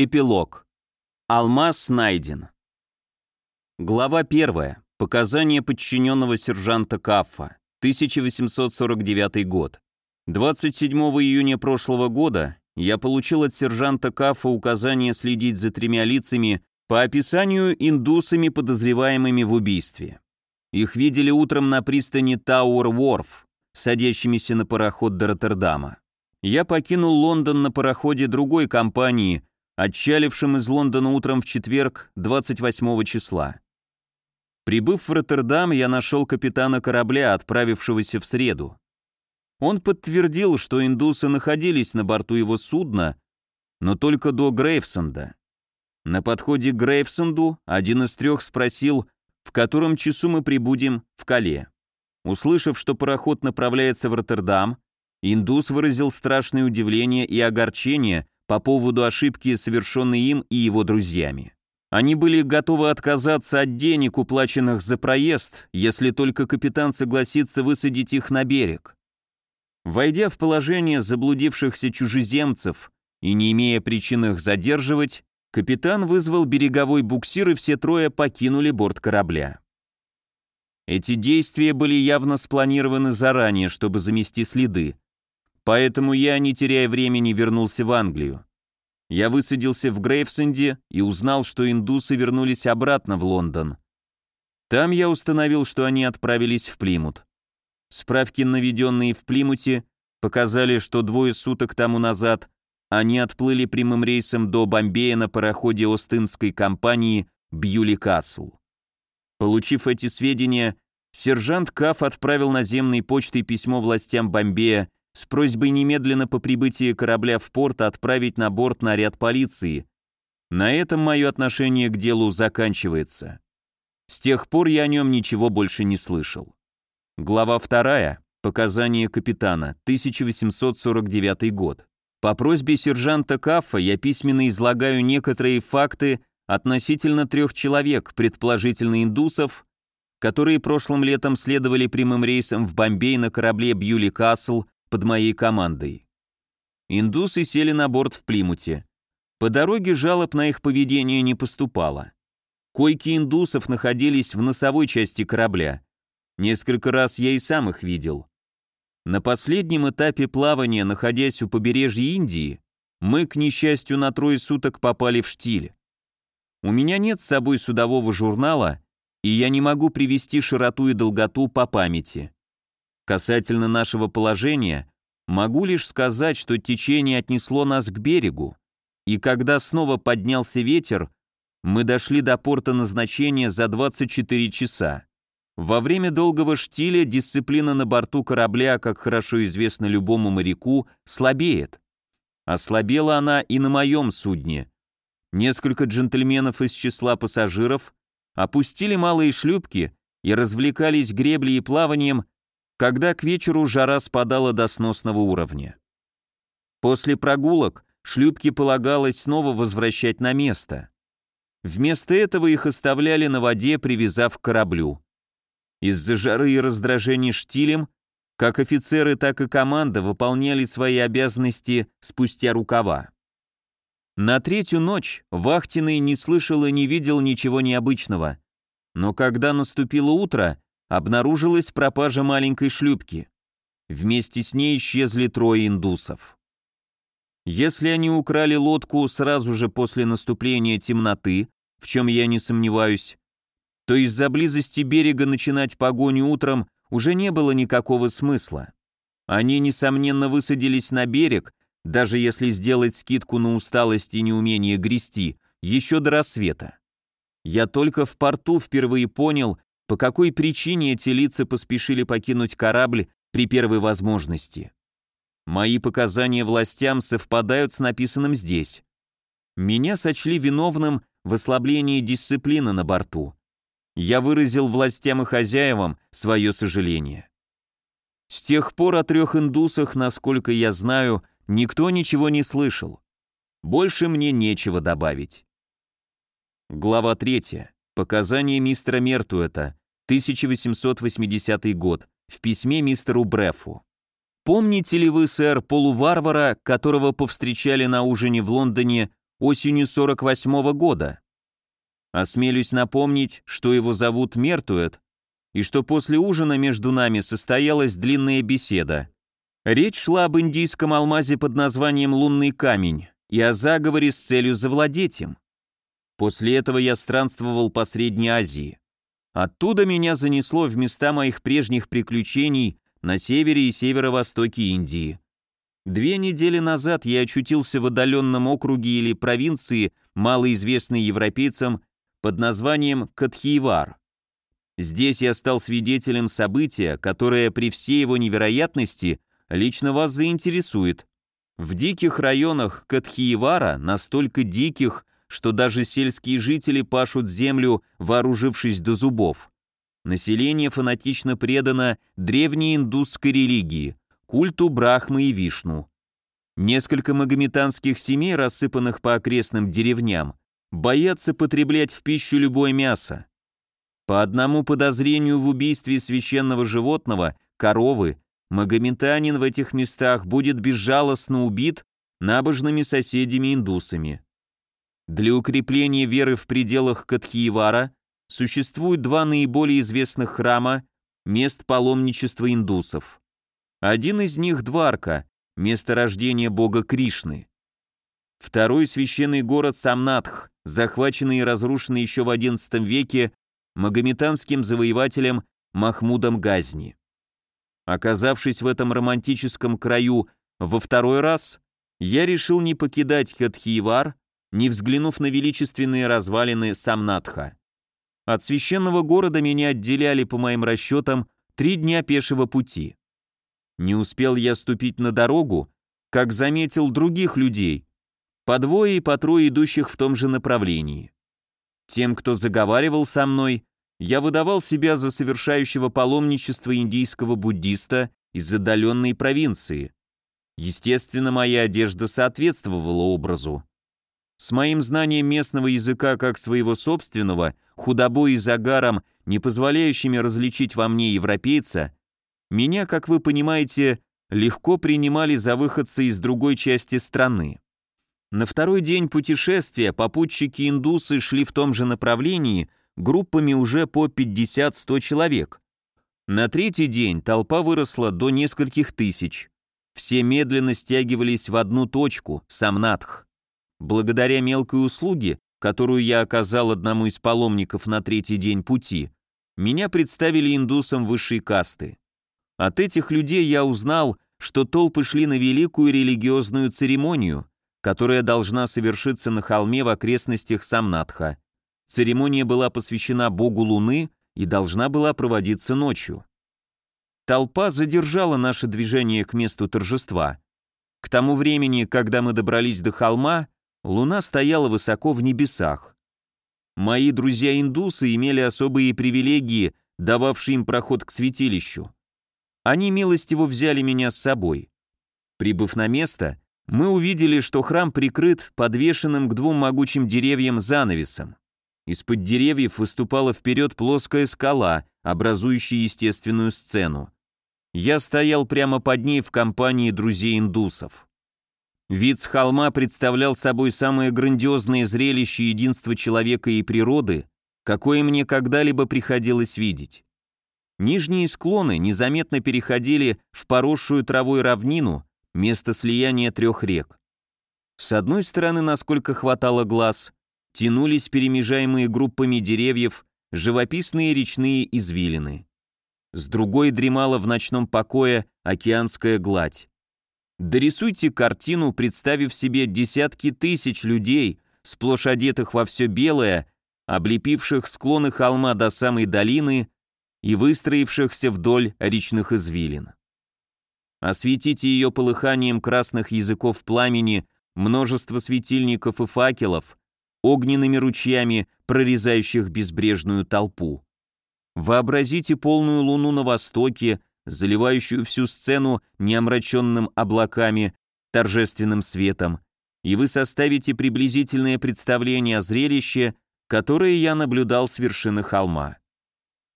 Эпилог. Алмаз найден. Глава 1. Показания подчиненного сержанта Каффа. 1849 год. 27 июня прошлого года я получил от сержанта Каффа указание следить за тремя лицами по описанию индусами, подозреваемыми в убийстве. Их видели утром на пристани Тауэр-Уорф, садящимися на пароход до Роттердама. Я покинул Лондон на пароходе другой компании – отчалившим из Лондона утром в четверг, 28 числа. Прибыв в Роттердам, я нашел капитана корабля, отправившегося в среду. Он подтвердил, что индусы находились на борту его судна, но только до Грейвсенда. На подходе к Грейвсенду один из трех спросил, в котором часу мы прибудем в Кале. Услышав, что пароход направляется в Роттердам, индус выразил страшное удивление и огорчение, по поводу ошибки, совершенной им и его друзьями. Они были готовы отказаться от денег, уплаченных за проезд, если только капитан согласится высадить их на берег. Войдя в положение заблудившихся чужеземцев и не имея причин их задерживать, капитан вызвал береговой буксир и все трое покинули борт корабля. Эти действия были явно спланированы заранее, чтобы замести следы, Поэтому я, не теряя времени, вернулся в Англию. Я высадился в Грейвсенде и узнал, что индусы вернулись обратно в Лондон. Там я установил, что они отправились в Плимут. Справки, наведенные в Плимуте, показали, что двое суток тому назад они отплыли прямым рейсом до Бомбея на пароходе Остинской компании «Бьюли Касл». Получив эти сведения, сержант Каф отправил наземной почтой письмо властям Бомбея с просьбой немедленно по прибытии корабля в порт отправить на борт наряд полиции. На этом мое отношение к делу заканчивается. С тех пор я о нем ничего больше не слышал. Глава 2. Показания капитана. 1849 год. По просьбе сержанта Каффа я письменно излагаю некоторые факты относительно трех человек, предположительно индусов, которые прошлым летом следовали прямым рейсом в Бомбей на корабле Бьюли Касл под моей командой. Индусы сели на борт в Плимуте. По дороге жалоб на их поведение не поступало. Койки индусов находились в носовой части корабля. Несколько раз я и сам их видел. На последнем этапе плавания, находясь у побережья Индии, мы, к несчастью, на трое суток попали в штиль. У меня нет с собой судового журнала, и я не могу привести широту и долготу по памяти. Касательно нашего положения, могу лишь сказать, что течение отнесло нас к берегу, и когда снова поднялся ветер, мы дошли до порта назначения за 24 часа. Во время долгого штиля дисциплина на борту корабля, как хорошо известно любому моряку, слабеет. Ослабела она и на моем судне. Несколько джентльменов из числа пассажиров опустили малые шлюпки и развлекались греблей и плаванием когда к вечеру жара спадала до сносного уровня. После прогулок шлюпки полагалось снова возвращать на место. Вместо этого их оставляли на воде, привязав к кораблю. Из-за жары и раздражения штилем, как офицеры, так и команда выполняли свои обязанности спустя рукава. На третью ночь Вахтиный не слышал и не видел ничего необычного, но когда наступило утро, обнаружилась пропажа маленькой шлюпки. Вместе с ней исчезли трое индусов. Если они украли лодку сразу же после наступления темноты, в чем я не сомневаюсь, то из-за близости берега начинать погоню утром уже не было никакого смысла. Они, несомненно, высадились на берег, даже если сделать скидку на усталость и неумение грести, еще до рассвета. Я только в порту впервые понял, по какой причине эти лица поспешили покинуть корабль при первой возможности. Мои показания властям совпадают с написанным здесь. Меня сочли виновным в ослаблении дисциплины на борту. Я выразил властям и хозяевам свое сожаление. С тех пор о трех индусах, насколько я знаю, никто ничего не слышал. Больше мне нечего добавить. Глава 3. Показания мистера Мертуэта, 1880 год, в письме мистеру Брефу. Помните ли вы, сэр, полуварвара, которого повстречали на ужине в Лондоне осенью 48 -го года. Осмелюсь напомнить, что его зовут Мертуэт, и что после ужина между нами состоялась длинная беседа. Речь шла об индийском алмазе под названием «Лунный камень» и о заговоре с целью завладеть им. После этого я странствовал по Средней Азии. Оттуда меня занесло в места моих прежних приключений на севере и северо-востоке Индии. Две недели назад я очутился в отдаленном округе или провинции, малоизвестной европейцам, под названием Катхиевар. Здесь я стал свидетелем события, которое при всей его невероятности лично вас заинтересует. В диких районах Катхиевара, настолько диких, что даже сельские жители пашут землю, вооружившись до зубов. Население фанатично предано древней индусской религии, культу Брахмы и Вишну. Несколько магометанских семей, рассыпанных по окрестным деревням, боятся потреблять в пищу любое мясо. По одному подозрению в убийстве священного животного, коровы, магометанин в этих местах будет безжалостно убит набожными соседями-индусами. Для укрепления веры в пределах Катхиевара существуют два наиболее известных храма, мест паломничества индусов. Один из них – Дварка, место рождения бога Кришны. Второй священный город Самнатх, захваченный и разрушенный еще в XI веке магометанским завоевателем Махмудом Газни. Оказавшись в этом романтическом краю во второй раз, я решил не покидать Хатхиевар, не взглянув на величественные развалины Самнатха. От священного города меня отделяли, по моим расчетам, три дня пешего пути. Не успел я ступить на дорогу, как заметил других людей, по двое и по трое идущих в том же направлении. Тем, кто заговаривал со мной, я выдавал себя за совершающего паломничество индийского буддиста из отдаленной провинции. Естественно, моя одежда соответствовала образу. С моим знанием местного языка как своего собственного, худобой и загаром, не позволяющими различить во мне европейца, меня, как вы понимаете, легко принимали за выходца из другой части страны. На второй день путешествия попутчики-индусы шли в том же направлении, группами уже по 50-100 человек. На третий день толпа выросла до нескольких тысяч. Все медленно стягивались в одну точку, Самнатх. Благодаря мелкой услуге, которую я оказал одному из паломников на третий день пути, меня представили индусам высшей касты. От этих людей я узнал, что толпы шли на великую религиозную церемонию, которая должна совершиться на холме в окрестностях Самнатха. Церемония была посвящена богу Луны и должна была проводиться ночью. Толпа задержала наше движение к месту торжества. К тому времени, когда мы добрались до холма, Луна стояла высоко в небесах. Мои друзья-индусы имели особые привилегии, дававшие им проход к святилищу. Они милостиво взяли меня с собой. Прибыв на место, мы увидели, что храм прикрыт подвешенным к двум могучим деревьям занавесом. Из-под деревьев выступала вперед плоская скала, образующая естественную сцену. Я стоял прямо под ней в компании друзей-индусов. Вид с холма представлял собой самое грандиозное зрелище единства человека и природы, какое мне когда-либо приходилось видеть. Нижние склоны незаметно переходили в поросшую травой равнину, место слияния трех рек. С одной стороны, насколько хватало глаз, тянулись перемежаемые группами деревьев живописные речные извилины. С другой дремала в ночном покое океанская гладь. Дорисуйте картину, представив себе десятки тысяч людей, сплошь одетых во все белое, облепивших склоны холма до самой долины и выстроившихся вдоль речных извилин. Осветите ее полыханием красных языков пламени, множество светильников и факелов, огненными ручьями, прорезающих безбрежную толпу. Вообразите полную луну на востоке, заливающую всю сцену неомраченным облаками, торжественным светом, и вы составите приблизительное представление о зрелище, которое я наблюдал с вершины холма.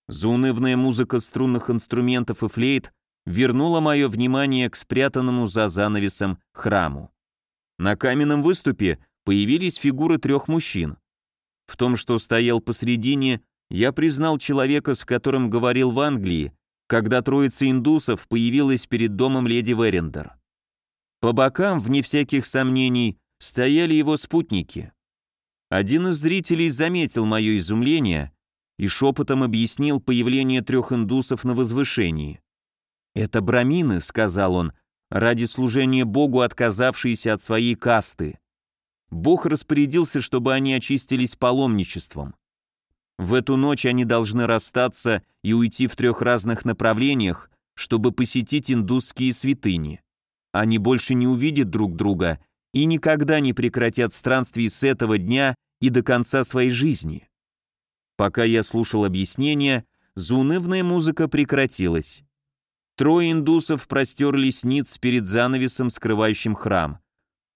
Заунывная музыка струнных инструментов и флейт вернула мое внимание к спрятанному за занавесом храму. На каменном выступе появились фигуры трех мужчин. В том, что стоял посредине, я признал человека, с которым говорил в Англии, когда троица индусов появилась перед домом леди Верендер. По бокам, вне всяких сомнений, стояли его спутники. Один из зрителей заметил мое изумление и шепотом объяснил появление трех индусов на возвышении. «Это брамины», — сказал он, — «ради служения Богу, отказавшиеся от своей касты. Бог распорядился, чтобы они очистились паломничеством. В эту ночь они должны расстаться и уйти в трех разных направлениях, чтобы посетить индусские святыни. Они больше не увидят друг друга и никогда не прекратят странствий с этого дня и до конца своей жизни. Пока я слушал объяснения, заунывная музыка прекратилась. Трое индусов простерлись ниц перед занавесом, скрывающим храм.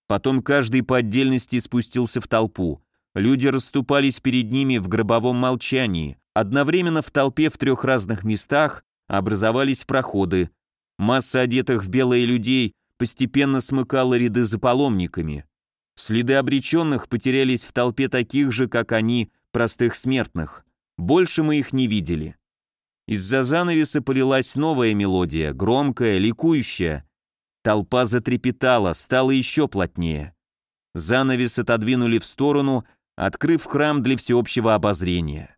Потом каждый по отдельности спустился в толпу. Люди расступались перед ними в гробовом молчании. Одновременно в толпе в трех разных местах образовались проходы. Масса одетых в белые людей постепенно смыкала ряды за паломниками. Следы обреченных потерялись в толпе таких же, как они, простых смертных. Больше мы их не видели. Из-за занавеса полилась новая мелодия, громкая, ликующая. Толпа затрепетала, стала еще плотнее. Занавес отодвинули в сторону, открыв храм для всеобщего обозрения.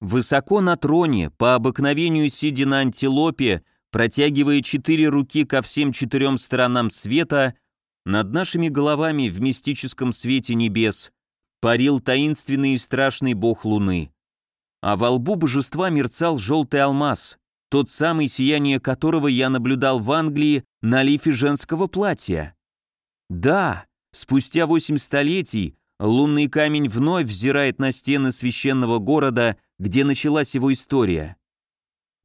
Высоко на троне, по обыкновению сидя на антилопе, протягивая четыре руки ко всем четырем сторонам света, над нашими головами в мистическом свете небес парил таинственный и страшный бог луны а во лбу божества мерцал желтый алмаз, тот самый сияние которого я наблюдал в Англии на лифе женского платья. Да, спустя восемь столетий лунный камень вновь взирает на стены священного города, где началась его история.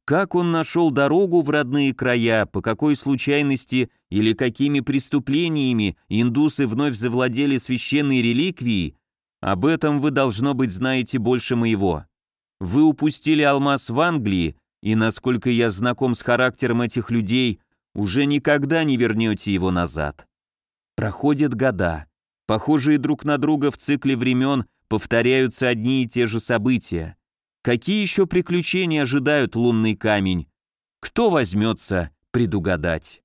Как он нашел дорогу в родные края, по какой случайности или какими преступлениями индусы вновь завладели священной реликвией, об этом вы, должно быть, знаете больше моего. Вы упустили алмаз в Англии, и, насколько я знаком с характером этих людей, уже никогда не вернете его назад. Проходят года. Похожие друг на друга в цикле времен повторяются одни и те же события. Какие еще приключения ожидают лунный камень? Кто возьмется предугадать?